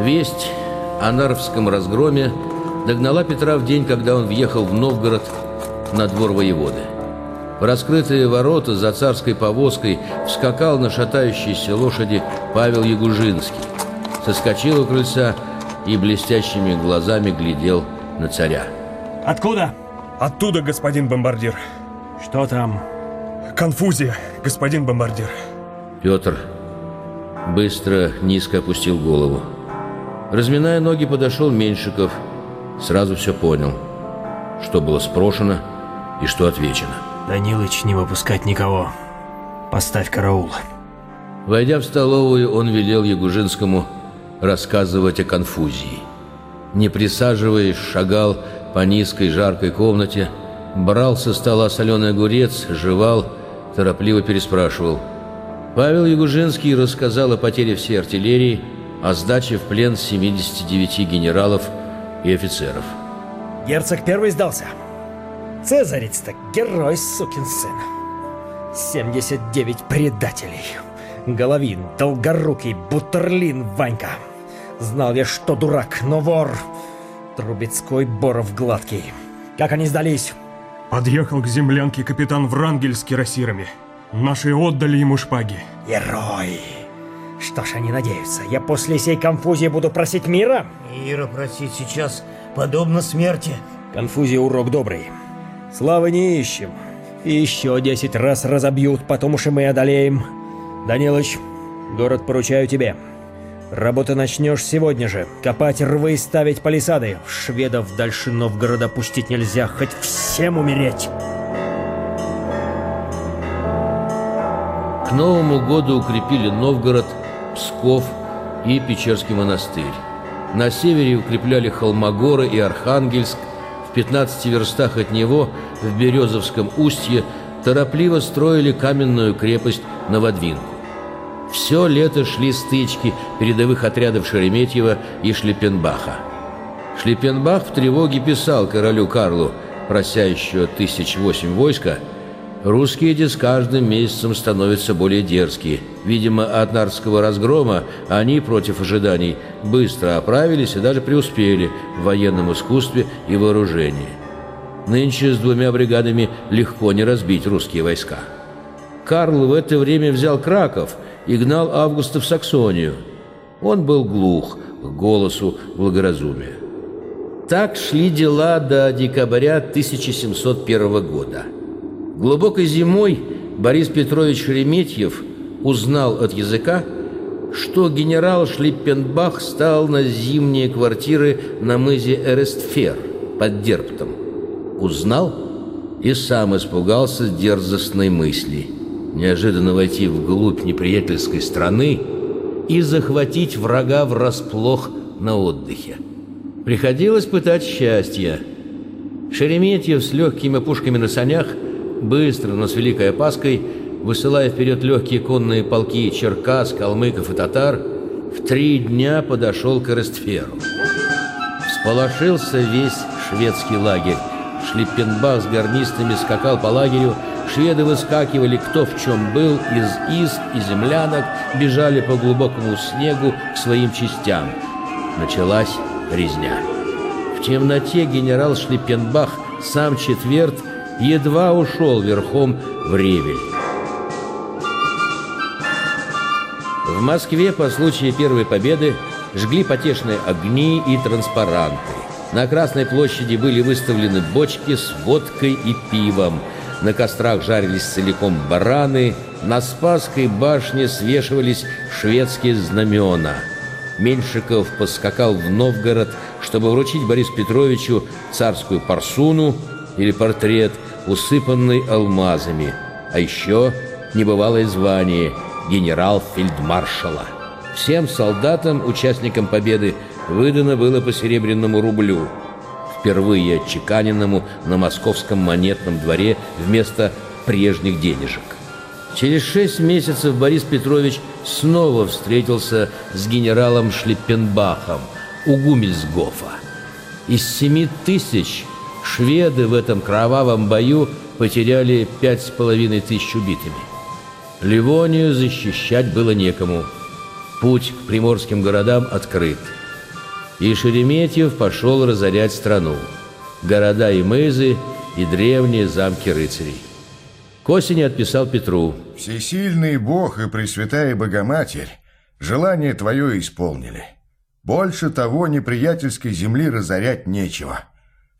Весть о Нарвском разгроме догнала Петра в день, когда он въехал в Новгород на двор воеводы. В раскрытые ворота за царской повозкой вскакал на шатающейся лошади Павел Ягужинский. Соскочил у крыльца и блестящими глазами глядел на царя. Откуда? Оттуда, господин бомбардир. Что там? Конфузия, господин бомбардир. Петр быстро низко опустил голову. Разминая ноги, подошел Меньшиков. Сразу все понял, что было спрошено и что отвечено. Данилыч, не выпускать никого. Поставь караул. Войдя в столовую, он велел Ягужинскому рассказывать о конфузии. Не присаживаясь, шагал по низкой жаркой комнате, брал со стола соленый огурец, жевал, торопливо переспрашивал. Павел Ягужинский рассказал о потере всей артиллерии, о сдаче в плен 79 генералов и офицеров. Герцог первый сдался. Цезарец-то герой, сукин сын. 79 предателей. Головин, Долгорукий, Бутерлин, Ванька. Знал я, что дурак, но вор. Трубецкой, Боров, Гладкий. Как они сдались? Подъехал к землянке капитан Врангель с кирасирами. Наши отдали ему шпаги. Герой. Что ж они надеются? Я после сей конфузии буду просить мира? Мира просить сейчас подобно смерти. Конфузия урок добрый. Славы не ищем. И еще десять раз разобьют, потом уж и мы одолеем. Данилыч, город поручаю тебе. Работа начнешь сегодня же. Копать рвы и ставить палисады. Шведов дальше Новгорода пустить нельзя, хоть всем умереть. К Новому году укрепили Новгород, Псков и Печерский монастырь. На севере укрепляли Холмогоры и Архангельск. В 15 верстах от него, в Березовском устье, торопливо строили каменную крепость Новодвинку. Все лето шли стычки передовых отрядов Шереметьева и Шлепенбаха. Шлепенбах в тревоге писал королю Карлу, прося еще тысяч восемь войска, Русские де с каждым месяцем становятся более дерзкие. Видимо, от Нарского разгрома они, против ожиданий, быстро оправились и даже преуспели в военном искусстве и вооружении. Нынче с двумя бригадами легко не разбить русские войска. Карл в это время взял Краков и гнал Августа в Саксонию. Он был глух к голосу благоразумия. Так шли дела до декабря 1701 года. Глубокой зимой Борис Петрович Шереметьев узнал от языка, что генерал Шлиппенбах стал на зимние квартиры на мызе Эрестфер под Дерптом. Узнал и сам испугался дерзостной мысли неожиданно войти вглубь неприятельской страны и захватить врага врасплох на отдыхе. Приходилось пытать счастье. Шереметьев с легкими пушками на санях – быстро, но с великой опаской, высылая вперед легкие конные полки черкас, калмыков и татар, в три дня подошел к Эрестферу. Всполошился весь шведский лагерь. Шлиппенбах с гарнистами скакал по лагерю, шведы выскакивали кто в чем был, из исп и землянок, бежали по глубокому снегу к своим частям. Началась резня. В темноте генерал Шлиппенбах, сам четверт, едва ушел верхом в Ревель. В Москве по случаю Первой Победы жгли потешные огни и транспаранты. На Красной площади были выставлены бочки с водкой и пивом. На кострах жарились целиком бараны. На Спасской башне свешивались шведские знамена. Меньшиков поскакал в Новгород, чтобы вручить Борису Петровичу царскую парсуну или портрет – усыпанный алмазами, а еще небывалое звание генерал-фельдмаршала. Всем солдатам, участникам победы, выдано было по серебряному рублю, впервые отчеканенному на московском монетном дворе вместо прежних денежек. Через шесть месяцев Борис Петрович снова встретился с генералом Шлиппенбахом у Гумельсгофа. Из семи тысяч Шведы в этом кровавом бою потеряли пять с половиной тысяч убитыми. Ливонию защищать было некому. Путь к приморским городам открыт. и Шереметьев пошел разорять страну. Города и мызы, и древние замки рыцарей. К осени отписал Петру. «Всесильный Бог и Пресвятая Богоматерь желание твое исполнили. Больше того неприятельской земли разорять нечего.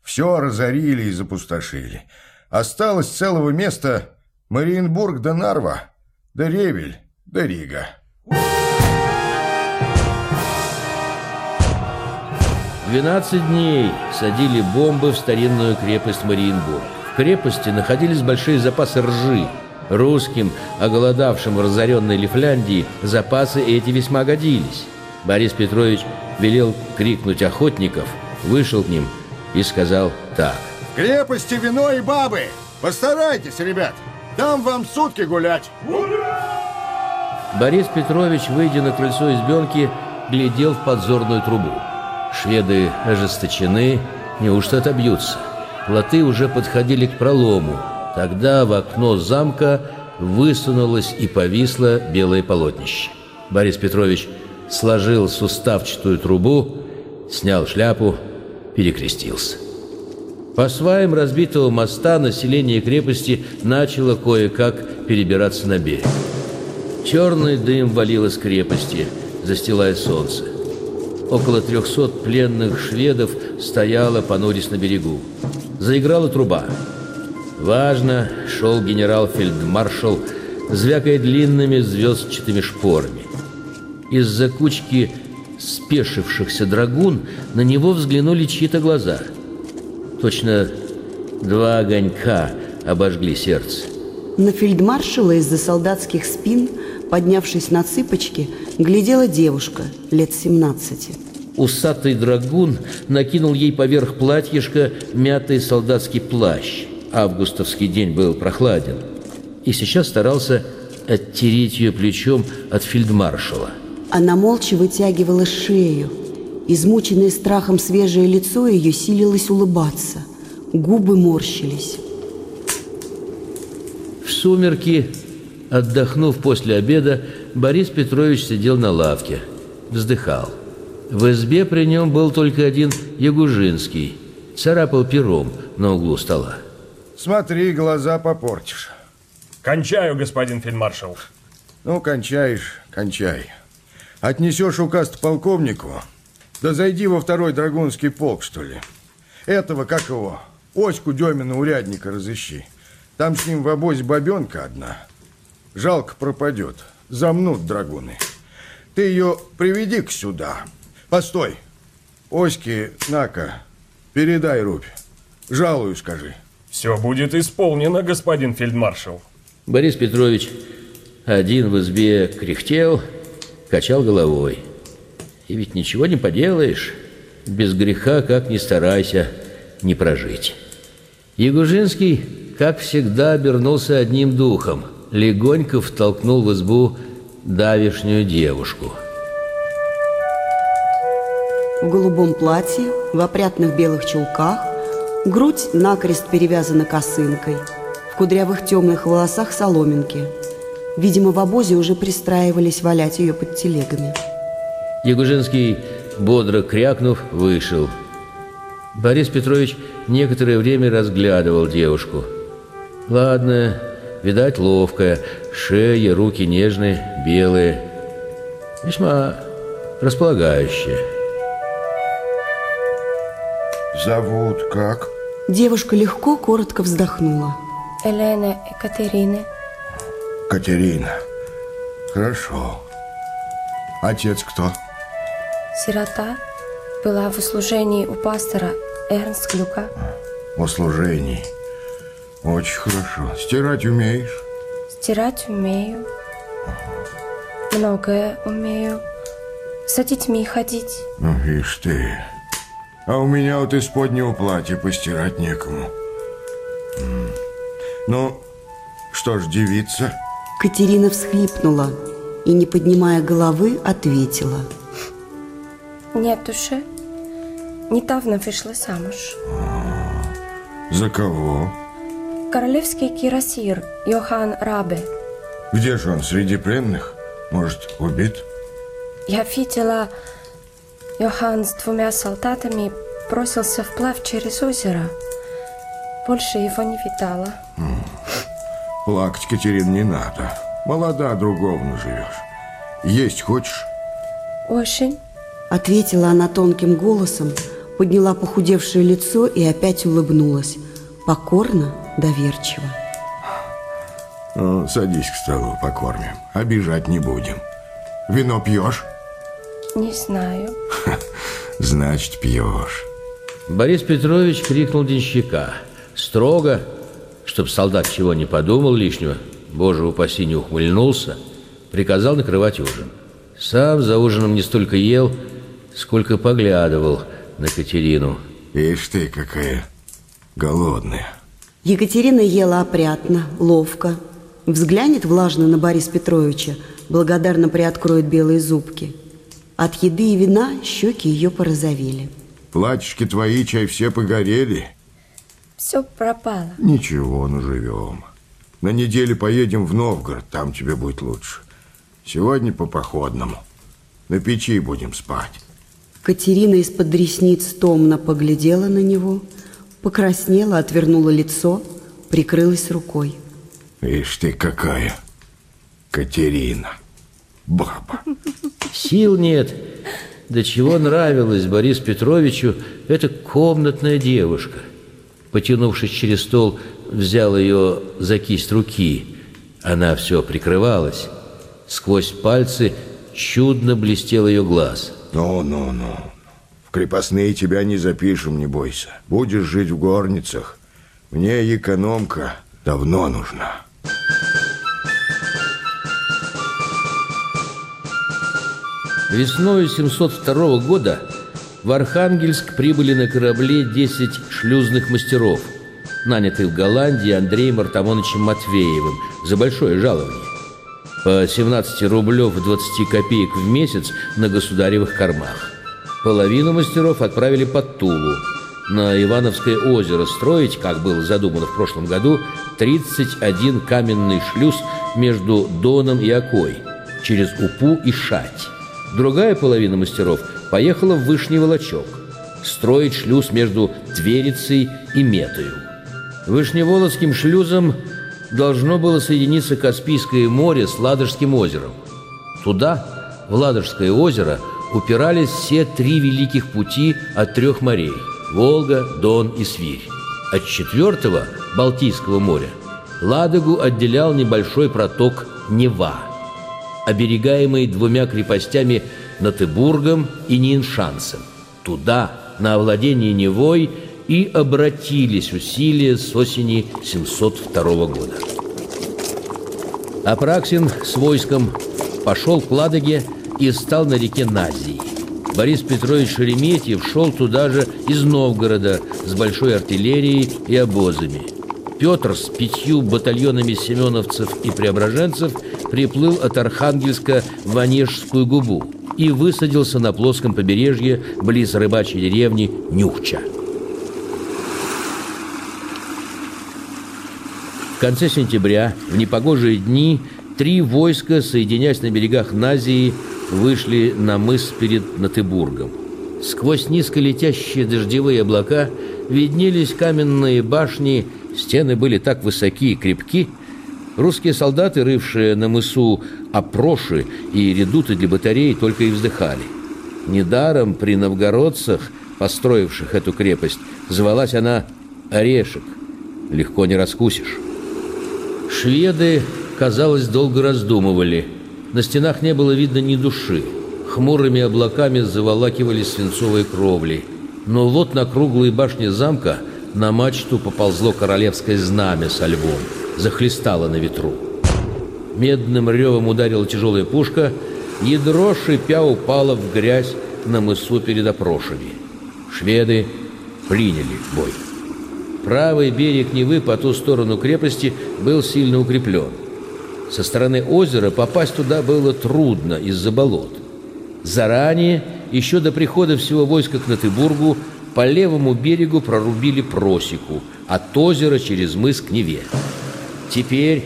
Все разорили и запустошили. Осталось целого места Мариенбург да Нарва, да Ревель, да Рига». Двенадцать дней садили бомбы в старинную крепость Мариенбург. В крепости находились большие запасы ржи. Русским, оголодавшим в разоренной Лифляндии, запасы эти весьма годились. Борис Петрович велел крикнуть охотников, вышел к ним и сказал так. «В крепости вино и бабы! Постарайтесь, ребят! Дам вам сутки гулять!» Борис Петрович, выйдя на крыльцо избенки, глядел в подзорную трубу. Шведы ожесточены, неужто отобьются? Латы уже подходили к пролому. Тогда в окно замка высунулось и повисло белое полотнище. Борис Петрович сложил суставчатую трубу, снял шляпу, перекрестился. По сваям разбитого моста население крепости начало кое-как перебираться на берег. Черный дым валил из крепости, застилая солнце. Около трехсот пленных шведов стояло, понурясь на берегу. Заиграла труба. Важно шел генерал-фельдмаршал, звякая длинными звездчатыми шпорами. Из-за кучки спешившихся драгун на него взглянули чьи-то глаза. Точно два огонька обожгли сердце. На фельдмаршала из-за солдатских спин, поднявшись на цыпочки, глядела девушка лет 17. Усатый драгун накинул ей поверх платьишка мятый солдатский плащ. Августовский день был прохладен. И сейчас старался оттереть ее плечом от фельдмаршала. Она молча вытягивала шею. Измученное страхом свежее лицо ее силилось улыбаться. Губы морщились. В сумерки, отдохнув после обеда, Борис Петрович сидел на лавке, вздыхал. В избе при нем был только один Ягужинский, царапал пером на углу стола. Смотри, глаза попортишь. Кончаю, господин фельдмаршал. Ну, кончаешь, кончай. Отнесешь указ полковнику, да зайди во второй драгунский полк, что ли. Этого, как его, Оську Демина урядника разыщи. Там с ним в обозе бабенка одна. Жалко пропадет, замнут драгуны. Ты ее приведи-ка сюда. Постой. Оське, на-ка, передай рубь. Жалую, скажи. Все будет исполнено, господин фельдмаршал. Борис Петрович один в избе кряхтел, качал головой. И ведь ничего не поделаешь. Без греха, как ни старайся, не прожить. Ягужинский, как всегда, обернулся одним духом. Легонько втолкнул в избу давишнюю девушку. В голубом платье, в опрятных белых чулках, грудь накрест перевязана косынкой, в кудрявых темных волосах соломинки. Видимо, в обозе уже пристраивались валять ее под телегами. Ягужинский, бодро крякнув, вышел. Борис Петрович некоторое время разглядывал девушку. Ладно, видать, ловкая, шея, руки нежные, белые. Весьма располагающая. Зовут как? Девушка легко, коротко вздохнула. Елена Екатерины. Катерина. Хорошо. Отец кто? Сирота была в услужении у пастора Эрнст Клюка. О служении. Очень хорошо. Стирать умеешь? Стирать умею. Многое умею. За детьми ходить. Ну, ишь ты. А у меня вот исподнего платья постирать некому. Ну, что ж, девица? Катерина всхлипнула и, не поднимая головы, ответила. Нет уже. Недавно вышла замуж. За кого? Королевский кирасир Йохан Рабе. Где же он, среди пленных? Может, убит? Я видела Йохан с двумя солдатами бросился вплавь через озеро. Больше его не видала. Плакать, Катерин, не надо. Молода, другого наживешь. Есть хочешь? Очень. Ответила она тонким голосом, подняла похудевшее лицо и опять улыбнулась. Покорно, доверчиво. Ну, садись к столу, покормим. Обижать не будем. Вино пьешь? Не знаю. Значит, пьешь. Борис Петрович крикнул денщика. Строго, чтоб солдат чего не подумал лишнего, боже упаси, не ухмыльнулся, приказал накрывать ужин. Сам за ужином не столько ел, сколько поглядывал на Катерину. Ишь ты, какая голодная. Екатерина ела опрятно, ловко. Взглянет влажно на Бориса Петровича, благодарно приоткроет белые зубки. От еды и вина щеки ее порозовели. Платьишки твои, чай, все погорели. Все пропало. Ничего, ну живем. На неделе поедем в Новгород, там тебе будет лучше. Сегодня по походному. На печи будем спать. Катерина из-под ресниц томно поглядела на него, покраснела, отвернула лицо, прикрылась рукой. Ишь ты какая, Катерина, баба. Сил нет. До чего нравилась Борису Петровичу эта комнатная девушка. Потянувшись через стол, взял ее за кисть руки. Она все прикрывалась. Сквозь пальцы чудно блестел ее глаз. Ну, ну, ну. В крепостные тебя не запишем, не бойся. Будешь жить в горницах. Мне экономка давно нужна. Весной 702 года в Архангельск прибыли на корабле 10 шлюзных мастеров, нанятых в Голландии Андреем Артамоновичем Матвеевым за большое жалование. По 17 рублев 20 копеек в месяц на государевых кормах. Половину мастеров отправили под Тулу, на Ивановское озеро строить, как было задумано в прошлом году, 31 каменный шлюз между Доном и Окой, через Упу и Шать. Другая половина мастеров поехала в Вышний Волочок строить шлюз между Тверицей и Метою. Вышневолодским шлюзом должно было соединиться Каспийское море с Ладожским озером. Туда, в Ладожское озеро, упирались все три великих пути от трех морей – Волга, Дон и Свирь. От четвертого, Балтийского моря, Ладогу отделял небольшой проток Нева – оберегаемый двумя крепостями Натыбургом и Ниншансом. Туда, на овладение Невой, и обратились усилия с осени 702 года. Апраксин с войском пошел к Ладоге и стал на реке Назии. Борис Петрович Шереметьев шел туда же из Новгорода с большой артиллерией и обозами. Петр с пятью батальонами семеновцев и преображенцев приплыл от Архангельска в Онежскую губу и высадился на плоском побережье близ рыбачьей деревни Нюхча. В конце сентября, в непогожие дни, три войска, соединяясь на берегах Назии, вышли на мыс перед Натыбургом. Сквозь низко летящие дождевые облака виднелись каменные башни, стены были так высоки и крепки, Русские солдаты, рывшие на мысу опроши и редуты для батарей, только и вздыхали. Недаром при новгородцах, построивших эту крепость, звалась она Орешек. Легко не раскусишь. Шведы, казалось, долго раздумывали. На стенах не было видно ни души. Хмурыми облаками заволакивались свинцовые кровли. Но вот на круглой башне замка на мачту поползло королевское знамя со львом захлестало на ветру. Медным ревом ударила тяжелая пушка, ядро шипя упало в грязь на мысу перед опрошами. Шведы приняли бой. Правый берег Невы по ту сторону крепости был сильно укреплен. Со стороны озера попасть туда было трудно из-за болот. Заранее, еще до прихода всего войска к Натыбургу, по левому берегу прорубили просеку от озера через мыс к Неве. Теперь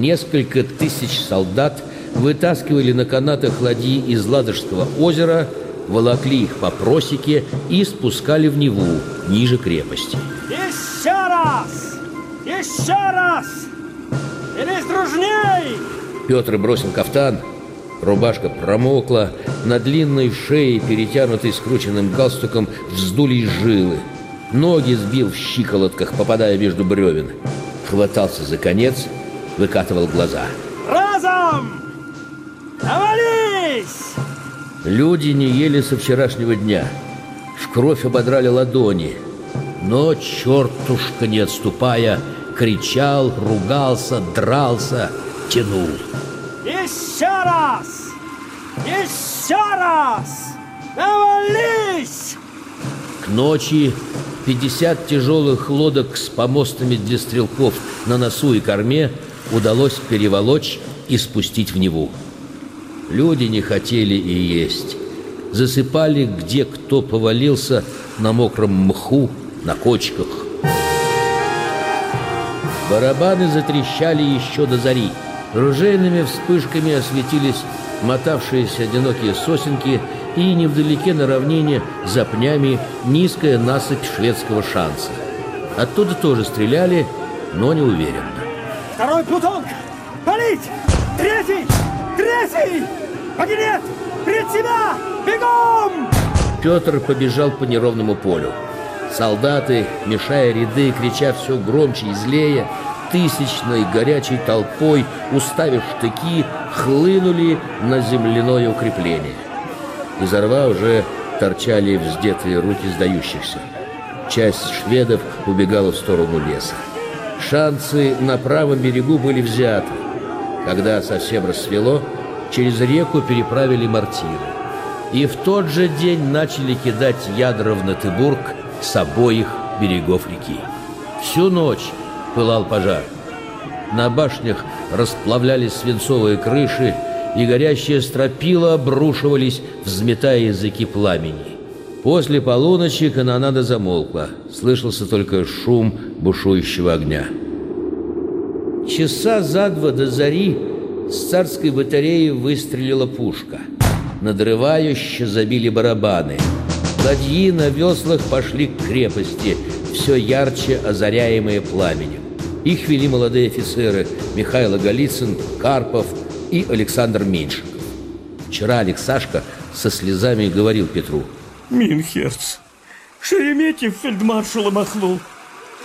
несколько тысяч солдат вытаскивали на канатах ладьи из Ладожского озера волокли их по просеке и спускали в Неву, ниже крепости. Еще раз! Еще раз! Или дружней! Петр бросил кафтан, рубашка промокла, на длинной шее, перетянутой скрученным галстуком, вздулись жилы. Ноги сбил в щиколотках, попадая между бревен. Хватался за конец, выкатывал глаза. Разом! Навались! Люди не ели со вчерашнего дня. В кровь ободрали ладони. Но чертушка, не отступая, кричал, ругался, дрался, тянул. Еще раз! Еще раз! Навались! К ночи 50 тяжелых лодок с помостами для стрелков на носу и корме удалось переволочь и спустить в Неву. Люди не хотели и есть. Засыпали, где кто повалился, на мокром мху, на кочках. Барабаны затрещали еще до зари. Ружейными вспышками осветились мотавшиеся одинокие сосенки и невдалеке на равнине за пнями низкая насыпь шведского шанса. Оттуда тоже стреляли, но не уверенно. Второй плутон! Палить! Третий! Третий! Магнет! Пред себя! Бегом! Петр побежал по неровному полю. Солдаты, мешая ряды, крича все громче и злее, тысячной горячей толпой, уставив штыки, хлынули на земляное укрепление. Из рва уже торчали вздетые руки сдающихся. Часть шведов убегала в сторону леса. Шансы на правом берегу были взяты. Когда совсем рассвело, через реку переправили мортиры. И в тот же день начали кидать ядра в Натыбург с обоих берегов реки. Всю ночь пылал пожар. На башнях расплавлялись свинцовые крыши, и горящие стропила обрушивались, взметая языки пламени. После полуночи канонада замолкла. Слышался только шум бушующего огня. Часа за два до зари с царской батареи выстрелила пушка. Надрывающе забили барабаны. Ладьи на веслах пошли к крепости, все ярче озаряемые пламенем. Их вели молодые офицеры Михаил Голицын, Карпов и Александр Меньшиков. Вчера Алексашка со слезами говорил Петру. Минхерц, Шереметьев фельдмаршала махнул.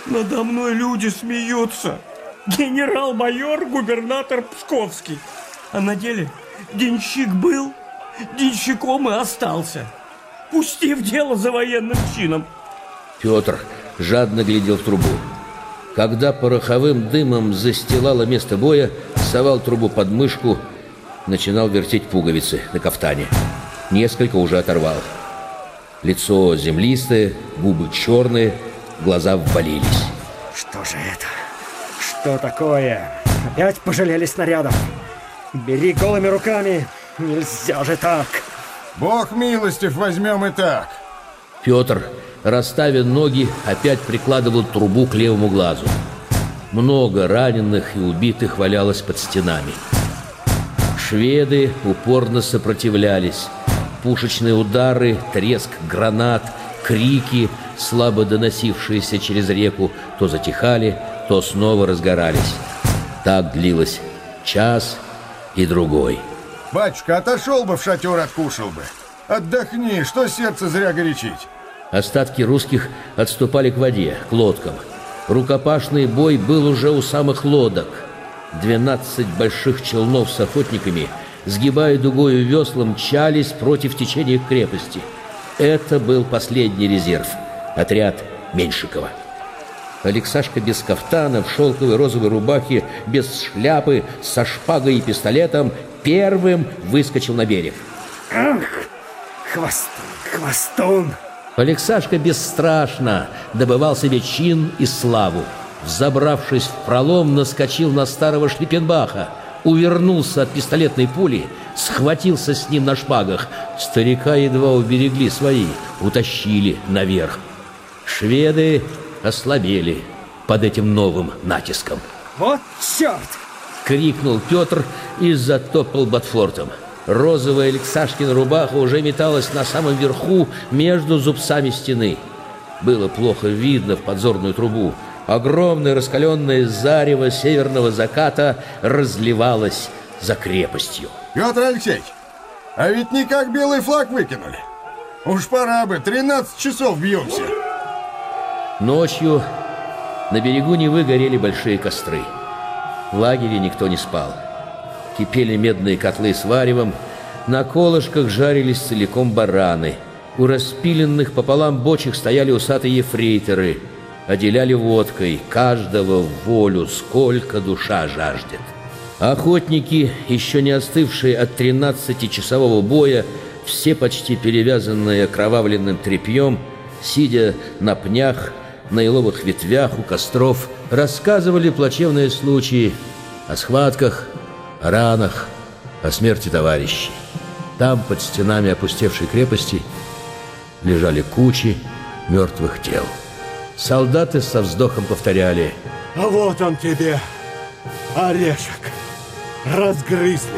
Надо мной люди смеются. Генерал-майор, губернатор Псковский. А на деле денщик был, денщиком и остался. Пустив дело за военным чином. Петр жадно глядел в трубу. Когда пороховым дымом застилало место боя, совал трубу под мышку, начинал вертеть пуговицы на кафтане. Несколько уже оторвал. Лицо землистое, губы черные, глаза ввалились. Что же это? Что такое? Опять пожалели снарядов? Бери голыми руками. Нельзя же так. Бог милостив, возьмем и так. Петр, расставив ноги, опять прикладывал трубу к левому глазу. Много раненых и убитых валялось под стенами. Шведы упорно сопротивлялись. Пушечные удары, треск гранат, крики, слабо доносившиеся через реку, то затихали, то снова разгорались. Так длилось час и другой. Батюшка, отошел бы в шатер, откушал бы. Отдохни, что сердце зря горячить. Остатки русских отступали к воде, к лодкам. Рукопашный бой был уже у самых лодок. Двенадцать больших челнов с охотниками, сгибая дугою весла, мчались против течения крепости. Это был последний резерв, отряд Меньшикова. Алексашка без кафтана, в шелковой розовой рубахе, без шляпы, со шпагой и пистолетом, первым выскочил на берег. Ах, хвостун, хвостун. Алексашка бесстрашно добывал себе чин и славу. Взобравшись в пролом, наскочил на старого Шлиппенбаха, увернулся от пистолетной пули, схватился с ним на шпагах. Старика едва уберегли свои, утащили наверх. Шведы ослабели под этим новым натиском. Вот черт! Крикнул Петр и затопал Ботфортом. Розовая Алексашкина рубаха уже металась на самом верху между зубцами стены. Было плохо видно в подзорную трубу. Огромное раскаленное зарево северного заката разливалось за крепостью. Петр Алексеевич, а ведь никак белый флаг выкинули. Уж пора бы, 13 часов бьемся. Ночью на берегу Невы горели большие костры. В лагере никто не спал. Кипели медные котлы с варевом, на колышках жарились целиком бараны. У распиленных пополам бочек стояли усатые ефрейторы, отделяли водкой, каждого в волю, сколько душа жаждет. Охотники, еще не остывшие от 13-часового боя, все почти перевязанные окровавленным тряпьем, сидя на пнях, на еловых ветвях у костров, рассказывали плачевные случаи о схватках, о ранах, о смерти товарищей. Там, под стенами опустевшей крепости, лежали кучи мертвых тел. Солдаты со вздохом повторяли А вот он тебе, орешек. Разгрызли.